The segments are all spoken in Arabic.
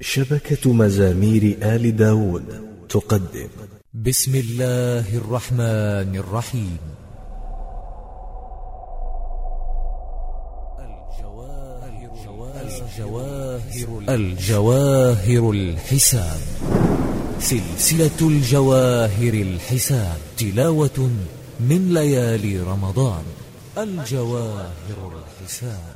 شبكة مزامير آل داود تقدم. بسم الله الرحمن الرحيم. الجواهر, الجواهر الحساب. سلسلة الجواهر الحساب. تلاوة من ليالي رمضان. الجواهر الحساب.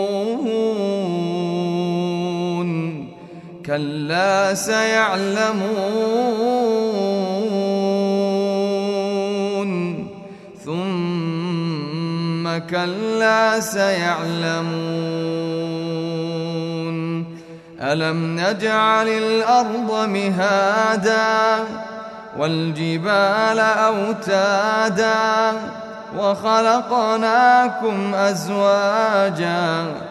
كلا سيعلمون ثم كلا سيعلمون ألم نجعل الأرض مهادا والجبال أوتادا وخلقناكم أزواجا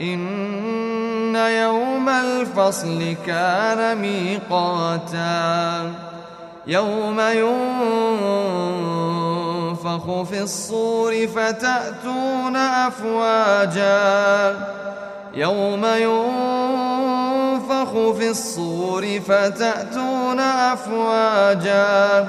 إن يوم الفصل كان ميقاتا. يوم ينفخ في الصور فتأتون أفواجا. يوم ينفخ في الصور فتأتون أفواجا.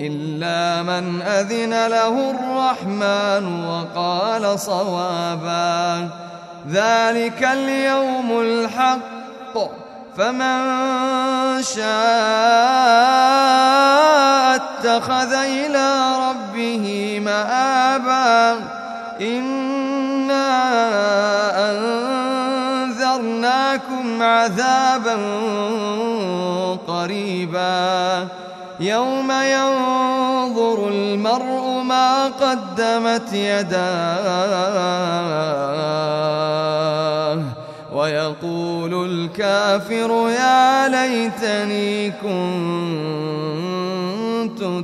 إلا من أذن له الرحمن وقال صوابا. ذلك اليوم الحق. فمن شاء اتخذ إلى ربه مآبا. إنا أنذرناكم عذابا قريبا. يوم ينظر المرء ما قدمت يداه ويقول الكافر يا ليتني كنت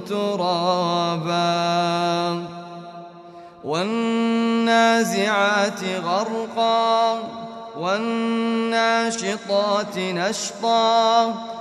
ترابا والنازعات غرقا والناشطات نشطا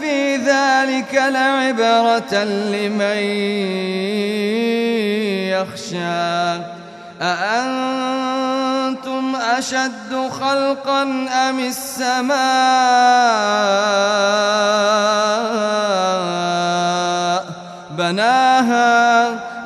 في ذلك لعبرة لمن يخشى. أأنتم أشد خلقا أم السماء؟ بناها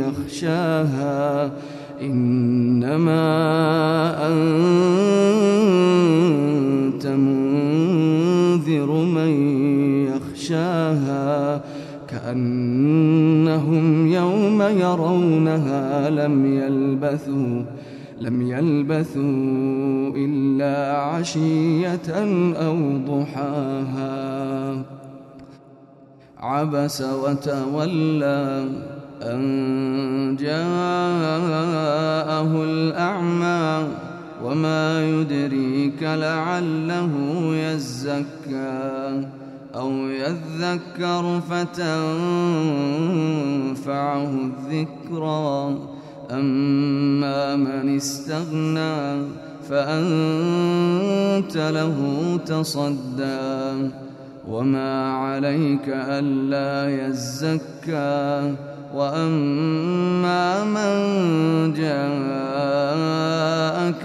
يخشاها. إنما أنت منذر من يخشاها. كأنهم يوم يرونها لم يلبثوا لم يلبثوا إلا عشية أو ضحاها. عبس وتولى أن جاءه الأعمى وما يدريك لعله يزكى أو يذكر فتنفعه الذكرى أما من استغنى فأنت له تصدى وما عليك ألا يزكى وأما من جاءك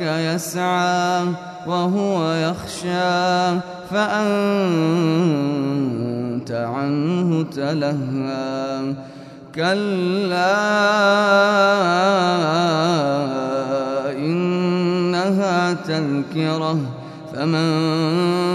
يسعى وهو يخشى فأنت عنه تلهى كلا إنها تذكرة فمن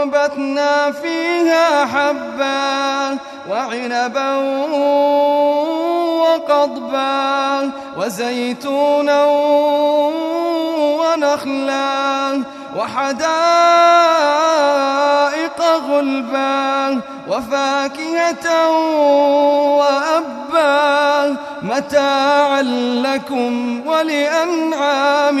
فأنبتنا فيها حبا وعنبا وقضبا وزيتونا ونخلا وحدائق غلبا وفاكهة وأبا متاعا لكم ولأنعامكم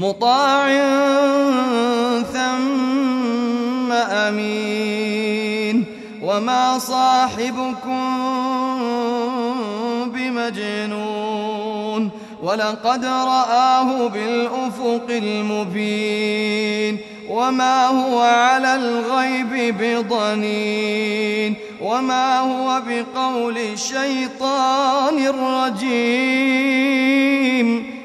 مطاع ثم أمين. وما صاحبكم بمجنون. ولقد رآه بالأفق المبين. وما هو على الغيب بضنين. وما هو بقول شيطان رجيم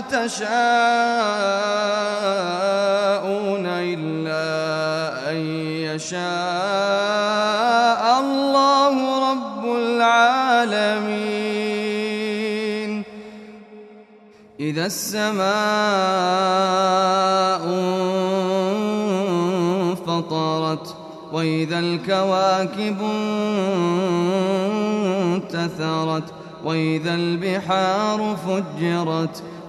تشاءون إلا أن يشاء الله رب العالمين. إذا السماء انفطرت وإذا الكواكب انتثرت وإذا البحار فجرت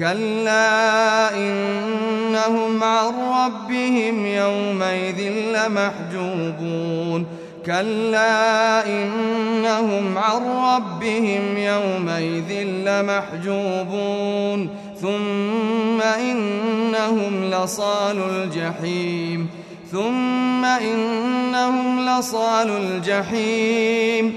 كلا إنهم عن ربهم يومئذ لمحجوبون كلا إنهم عن ربهم يومئذ لمحجوبون ثم إنهم لصال الجحيم ثم إنهم لصال الجحيم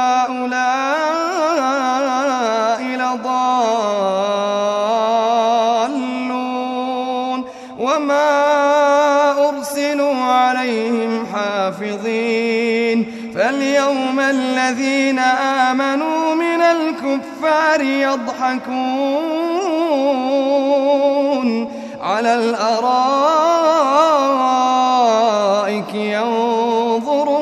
الذين آمنوا من الكفار يضحكون على الأرائك ينظرون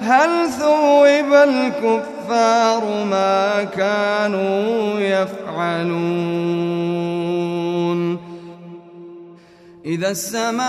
هل ثوب الكفار ما كانوا يفعلون؟ إذا السماء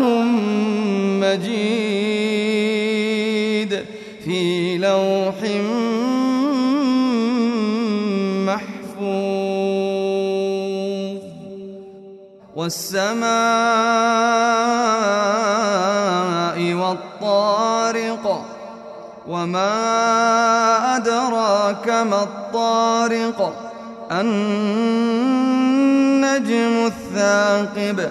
قرآن مجيد في لوح محفوظ. والسماء والطارق وما أدراك ما الطارق النجم الثاقب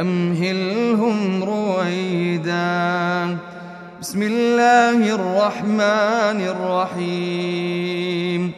أمهلهم رويدا. بسم الله الرحمن الرحيم.